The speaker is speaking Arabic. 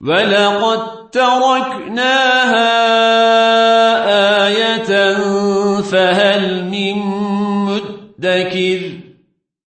ولقد تركناها آية فهل من مدكر